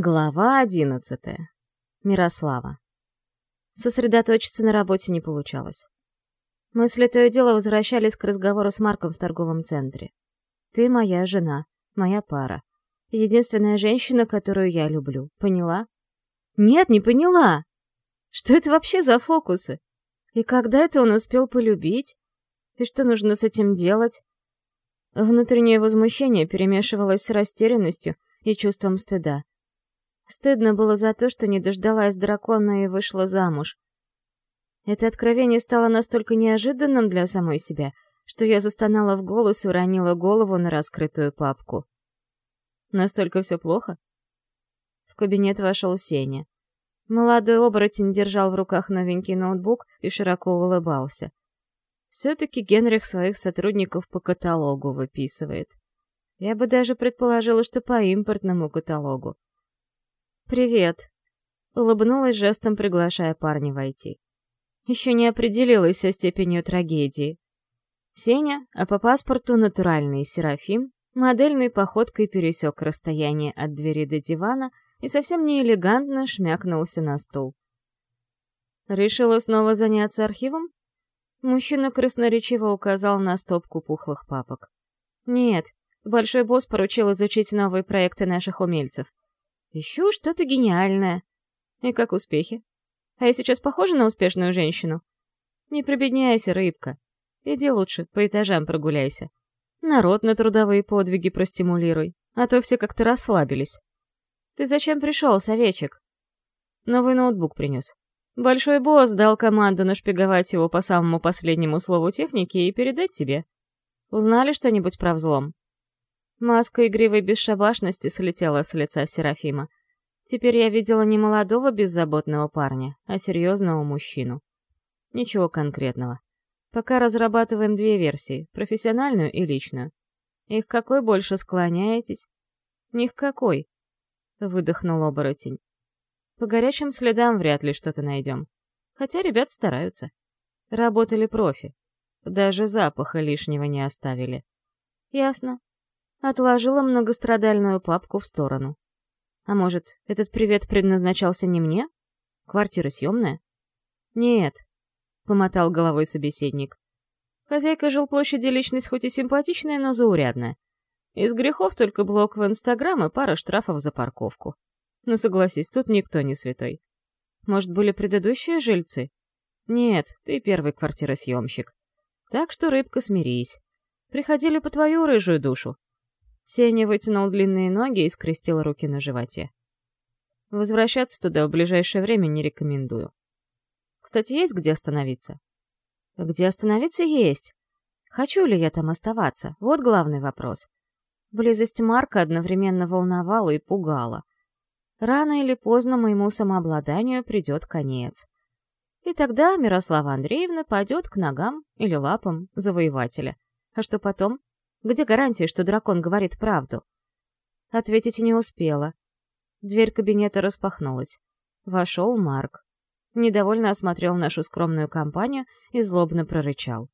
Глава одиннадцатая. Мирослава. Сосредоточиться на работе не получалось. Мысли то и дело возвращались к разговору с Марком в торговом центре. «Ты моя жена, моя пара. Единственная женщина, которую я люблю. Поняла?» «Нет, не поняла! Что это вообще за фокусы? И когда это он успел полюбить? И что нужно с этим делать?» Внутреннее возмущение перемешивалось с растерянностью и чувством стыда. Стыдно было за то, что не дождалась дракона и вышла замуж. Это откровение стало настолько неожиданным для самой себя, что я застонала в голос и уронила голову на раскрытую папку. Настолько все плохо? В кабинет вошел Сеня. Молодой оборотень держал в руках новенький ноутбук и широко улыбался. Все-таки Генрих своих сотрудников по каталогу выписывает. Я бы даже предположила, что по импортному каталогу. «Привет», — улыбнулась жестом, приглашая парня войти. Еще не определилась со степенью трагедии. Сеня, а по паспорту натуральный Серафим, модельной походкой пересек расстояние от двери до дивана и совсем не элегантно шмякнулся на стул. «Решила снова заняться архивом?» Мужчина красноречиво указал на стопку пухлых папок. «Нет, большой босс поручил изучить новые проекты наших умельцев. Ищу что-то гениальное. И как успехи? А я сейчас похожа на успешную женщину? Не прибедняйся, рыбка. Иди лучше, по этажам прогуляйся. Народ на трудовые подвиги простимулируй, а то все как-то расслабились. Ты зачем пришел, советчик? Новый ноутбук принес. Большой босс дал команду нашпиговать его по самому последнему слову техники и передать тебе. Узнали что-нибудь про взлом? Маска игривой бесшабашности слетела с лица Серафима. Теперь я видела не молодого беззаботного парня, а серьезного мужчину. Ничего конкретного. Пока разрабатываем две версии, профессиональную и личную. Их какой больше склоняетесь? Них какой, — выдохнул оборотень. По горячим следам вряд ли что-то найдем. Хотя ребят стараются. Работали профи. Даже запаха лишнего не оставили. Ясно отложила многострадальную папку в сторону. А может, этот привет предназначался не мне? Квартира съемная? Нет, помотал головой собеседник. Хозяйка жилплощади личность хоть и симпатичная, но заурядная. Из грехов только блок в Инстаграм и пара штрафов за парковку. Ну, согласись, тут никто не святой. Может, были предыдущие жильцы? Нет, ты первый квартиросъемщик. Так что, рыбка, смирись. Приходили по твою рыжую душу, Сеня вытянул длинные ноги и скрестил руки на животе. Возвращаться туда в ближайшее время не рекомендую. Кстати, есть где остановиться? Где остановиться есть. Хочу ли я там оставаться? Вот главный вопрос. Близость Марка одновременно волновала и пугала. Рано или поздно моему самообладанию придет конец. И тогда Мирослава Андреевна падет к ногам или лапам завоевателя. А что потом? Где гарантия, что дракон говорит правду? Ответить не успела. Дверь кабинета распахнулась. Вошел Марк. Недовольно осмотрел нашу скромную компанию и злобно прорычал.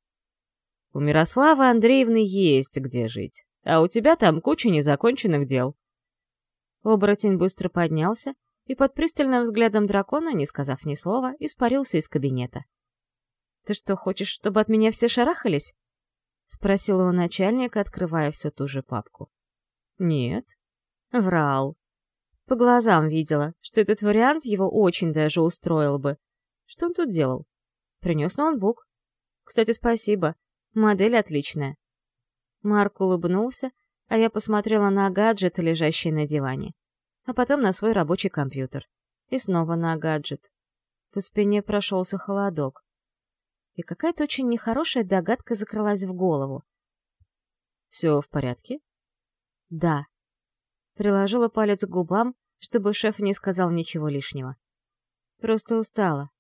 «У Мирославы Андреевны есть где жить, а у тебя там куча незаконченных дел». Оборотень быстро поднялся и под пристальным взглядом дракона, не сказав ни слова, испарился из кабинета. «Ты что, хочешь, чтобы от меня все шарахались?» — спросил его начальник, открывая всю ту же папку. «Нет». Врал. По глазам видела, что этот вариант его очень даже устроил бы. Что он тут делал? Принес ноутбук. Кстати, спасибо. Модель отличная. Марк улыбнулся, а я посмотрела на гаджет, лежащий на диване. А потом на свой рабочий компьютер. И снова на гаджет. По спине прошелся холодок и какая-то очень нехорошая догадка закрылась в голову. «Все в порядке?» «Да». Приложила палец к губам, чтобы шеф не сказал ничего лишнего. Просто устала.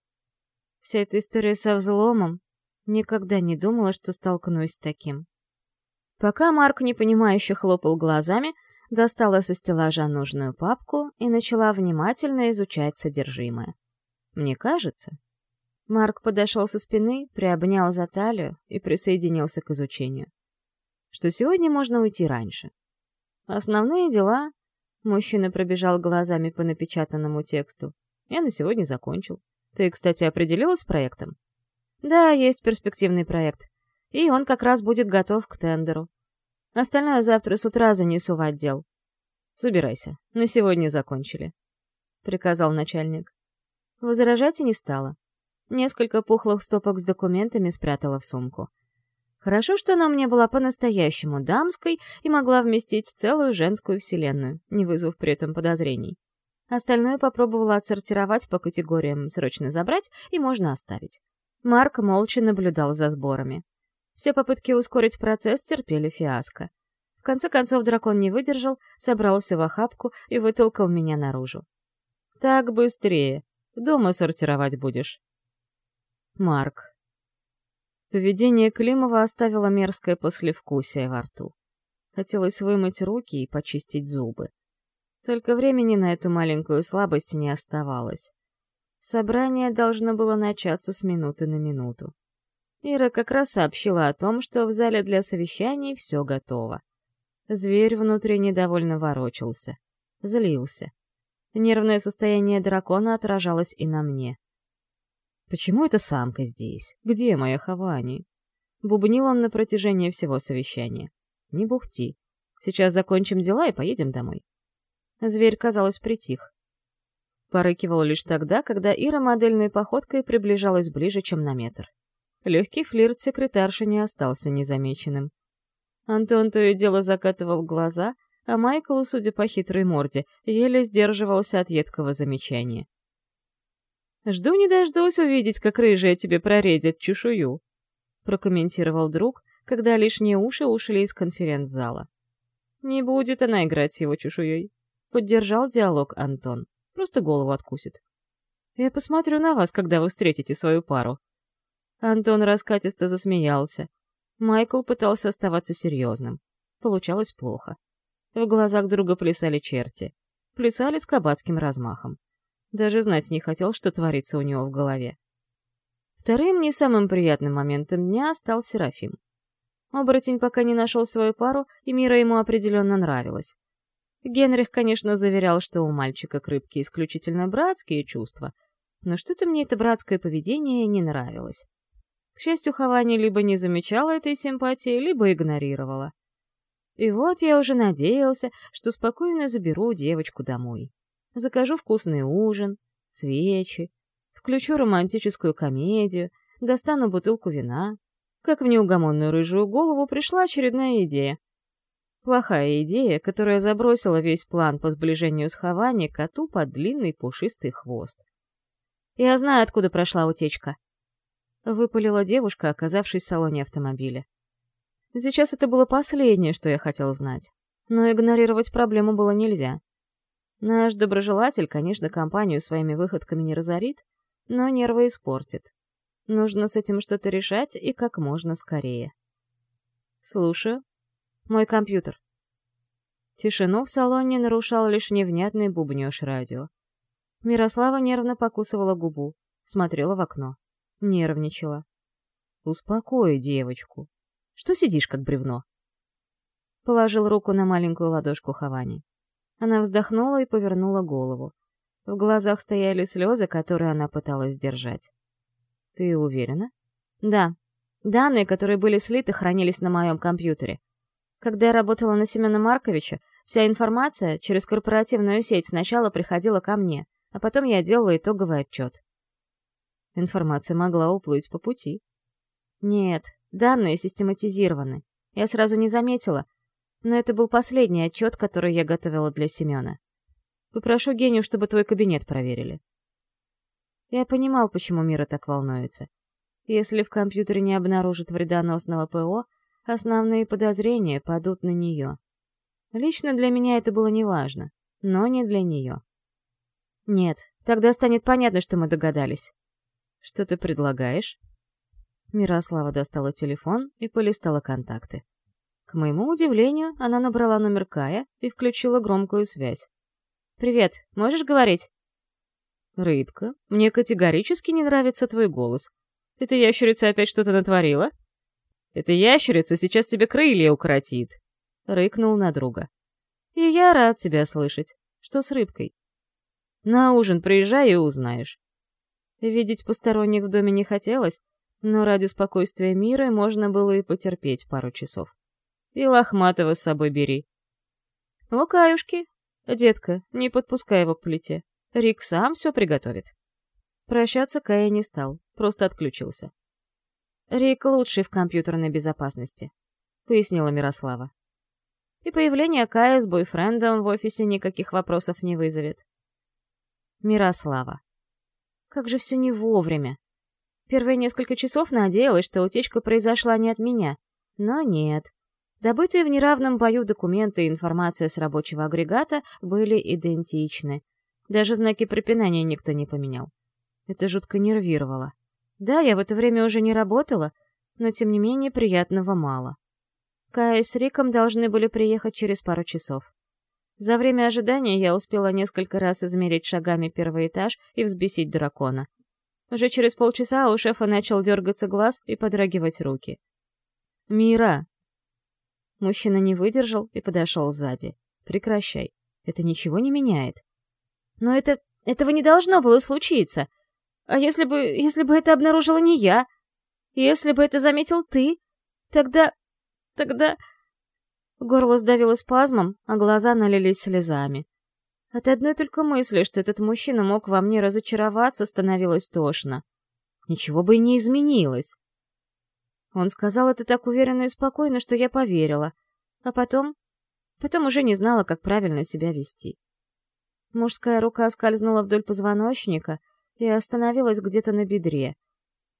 Вся эта история со взломом... Никогда не думала, что столкнусь с таким. Пока Марк непонимающе хлопал глазами, достала со стеллажа нужную папку и начала внимательно изучать содержимое. Мне кажется, Марк подошел со спины, приобнял за талию и присоединился к изучению. Что сегодня можно уйти раньше. Основные дела... Мужчина пробежал глазами по напечатанному тексту. Я на сегодня закончил. Ты, кстати, определилась с проектом? Да, есть перспективный проект. И он как раз будет готов к тендеру. Остальное завтра с утра занесу в отдел. Собирайся. На сегодня закончили. Приказал начальник. Возражать и не стало. Несколько пухлых стопок с документами спрятала в сумку. Хорошо, что она мне была по-настоящему дамской и могла вместить целую женскую вселенную, не вызвав при этом подозрений. Остальное попробовала отсортировать по категориям «срочно забрать» и «можно оставить». Марк молча наблюдал за сборами. Все попытки ускорить процесс терпели фиаско. В конце концов дракон не выдержал, собрал все в охапку и вытолкал меня наружу. «Так быстрее. Дома сортировать будешь». Марк. Поведение Климова оставило мерзкое послевкусие во рту. Хотелось вымыть руки и почистить зубы. Только времени на эту маленькую слабость не оставалось. Собрание должно было начаться с минуты на минуту. Ира как раз сообщила о том, что в зале для совещаний все готово. Зверь внутри недовольно ворочался. Злился. Нервное состояние дракона отражалось и на мне. Почему эта самка здесь? Где моя Хавани? Бубнил он на протяжении всего совещания. Не бухти. Сейчас закончим дела и поедем домой. Зверь, казалось, притих. Порыкивал лишь тогда, когда Ира модельной походкой приближалась ближе, чем на метр. Легкий флирт секретарши не остался незамеченным. Антон то и дело закатывал глаза, а Майкл, судя по хитрой морде, еле сдерживался от едкого замечания. Жду не дождусь увидеть, как рыжая тебе проредит чешую», — прокомментировал друг, когда лишние уши ушли из конференц-зала. «Не будет она играть его чешуей», — поддержал диалог Антон. «Просто голову откусит». «Я посмотрю на вас, когда вы встретите свою пару». Антон раскатисто засмеялся. Майкл пытался оставаться серьезным. Получалось плохо. В глазах друга плясали черти. Плясали с кабацким размахом. Даже знать не хотел, что творится у него в голове. Вторым не самым приятным моментом дня стал Серафим. Оборотень пока не нашел свою пару, и Мира ему определенно нравилась. Генрих, конечно, заверял, что у мальчика к рыбке исключительно братские чувства, но что-то мне это братское поведение не нравилось. К счастью, Хавани либо не замечала этой симпатии, либо игнорировала. И вот я уже надеялся, что спокойно заберу девочку домой закажу вкусный ужин, свечи, включу романтическую комедию, достану бутылку вина. Как в неугомонную рыжую голову пришла очередная идея. Плохая идея, которая забросила весь план по сближению с Хавани коту под длинный пушистый хвост. «Я знаю, откуда прошла утечка», — выпалила девушка, оказавшись в салоне автомобиля. Сейчас это было последнее, что я хотел знать. Но игнорировать проблему было нельзя. Наш доброжелатель, конечно, компанию своими выходками не разорит, но нервы испортит. Нужно с этим что-то решать и как можно скорее. Слушаю. Мой компьютер. Тишину в салоне нарушал лишь невнятный бубнёж радио. Мирослава нервно покусывала губу, смотрела в окно. Нервничала. «Успокой девочку. Что сидишь, как бревно?» Положил руку на маленькую ладошку Хавани. Она вздохнула и повернула голову. В глазах стояли слезы, которые она пыталась сдержать. «Ты уверена?» «Да. Данные, которые были слиты, хранились на моем компьютере. Когда я работала на Семена Марковича, вся информация через корпоративную сеть сначала приходила ко мне, а потом я делала итоговый отчет. Информация могла уплыть по пути. Нет, данные систематизированы. Я сразу не заметила, но это был последний отчет, который я готовила для Семена. Попрошу Гению, чтобы твой кабинет проверили. Я понимал, почему Мира так волнуется. Если в компьютере не обнаружат вредоносного ПО, основные подозрения падут на нее. Лично для меня это было неважно, но не для нее. Нет, тогда станет понятно, что мы догадались. Что ты предлагаешь? Мирослава достала телефон и полистала контакты. К моему удивлению, она набрала номер Кая и включила громкую связь. «Привет, можешь говорить?» «Рыбка, мне категорически не нравится твой голос. Это ящерица опять что-то натворила?» «Эта ящерица сейчас тебе крылья укоротит!» — рыкнул на друга. «И я рад тебя слышать. Что с рыбкой?» «На ужин приезжай и узнаешь». Видеть посторонних в доме не хотелось, но ради спокойствия мира можно было и потерпеть пару часов. И Лохматова с собой бери. Лукаюшки, детка, не подпускай его к плите. Рик сам все приготовит. Прощаться Кая не стал, просто отключился. Рик лучший в компьютерной безопасности, пояснила Мирослава. И появление Кая с бойфрендом в офисе никаких вопросов не вызовет. Мирослава. Как же все не вовремя. Первые несколько часов надеялась, что утечка произошла не от меня. Но нет. Добытые в неравном бою документы и информация с рабочего агрегата были идентичны. Даже знаки препинания никто не поменял. Это жутко нервировало. Да, я в это время уже не работала, но тем не менее приятного мало. Кая с Риком должны были приехать через пару часов. За время ожидания я успела несколько раз измерить шагами первый этаж и взбесить дракона. Уже через полчаса у шефа начал дергаться глаз и подрагивать руки. «Мира, Мужчина не выдержал и подошел сзади. «Прекращай. Это ничего не меняет». «Но это... этого не должно было случиться. А если бы... если бы это обнаружила не я? Если бы это заметил ты? Тогда... тогда...» Горло сдавило спазмом, а глаза налились слезами. От одной только мысли, что этот мужчина мог во мне разочароваться, становилось тошно. Ничего бы и не изменилось. Он сказал это так уверенно и спокойно, что я поверила. А потом... Потом уже не знала, как правильно себя вести. Мужская рука скользнула вдоль позвоночника и остановилась где-то на бедре.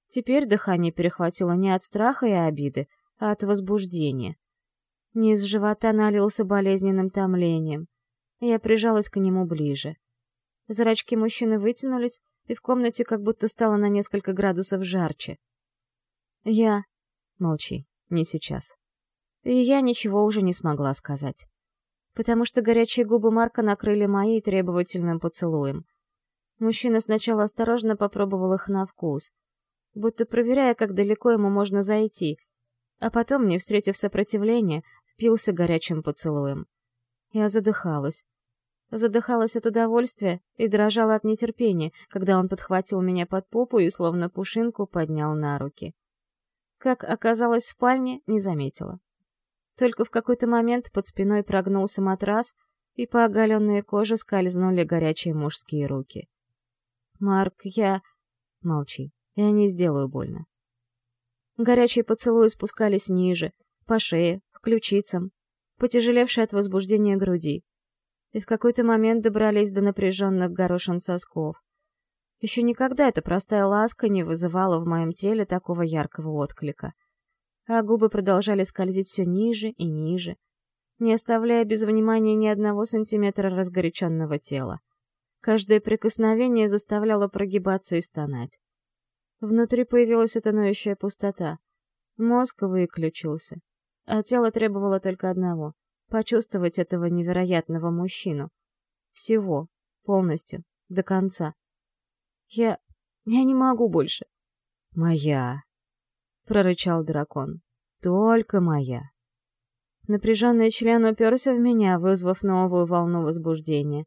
Теперь дыхание перехватило не от страха и обиды, а от возбуждения. Низ живота налился болезненным томлением. Я прижалась к нему ближе. Зрачки мужчины вытянулись, и в комнате как будто стало на несколько градусов жарче. Я... Молчи, не сейчас. И я ничего уже не смогла сказать. Потому что горячие губы Марка накрыли мои требовательным поцелуем. Мужчина сначала осторожно попробовал их на вкус, будто проверяя, как далеко ему можно зайти, а потом, не встретив сопротивления, впился горячим поцелуем. Я задыхалась. Задыхалась от удовольствия и дрожала от нетерпения, когда он подхватил меня под попу и словно пушинку поднял на руки. Как оказалось в спальне, не заметила. Только в какой-то момент под спиной прогнулся матрас, и по оголенной коже скользнули горячие мужские руки. «Марк, я...» «Молчи, я не сделаю больно». Горячие поцелуи спускались ниже, по шее, к ключицам, потяжелевшие от возбуждения груди, и в какой-то момент добрались до напряженных горошин сосков. Еще никогда эта простая ласка не вызывала в моем теле такого яркого отклика. А губы продолжали скользить все ниже и ниже, не оставляя без внимания ни одного сантиметра разгоряченного тела. Каждое прикосновение заставляло прогибаться и стонать. Внутри появилась эта ноющая пустота. Мозг выключился. А тело требовало только одного — почувствовать этого невероятного мужчину. Всего, полностью, до конца. Я... я не могу больше. «Моя!» — прорычал дракон. «Только моя!» Напряженный член уперся в меня, вызвав новую волну возбуждения.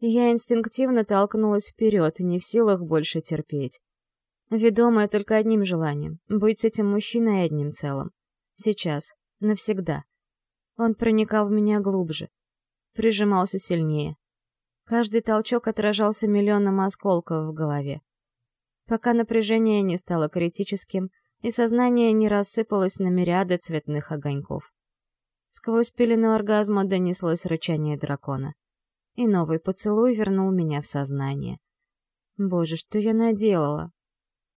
Я инстинктивно толкнулась вперед, не в силах больше терпеть. Ведомая только одним желанием — быть с этим мужчиной одним целым. Сейчас. Навсегда. Он проникал в меня глубже. Прижимался сильнее. Каждый толчок отражался миллионом осколков в голове. Пока напряжение не стало критическим, и сознание не рассыпалось на мириады цветных огоньков. Сквозь пелену оргазма донеслось рычание дракона. И новый поцелуй вернул меня в сознание. Боже, что я наделала?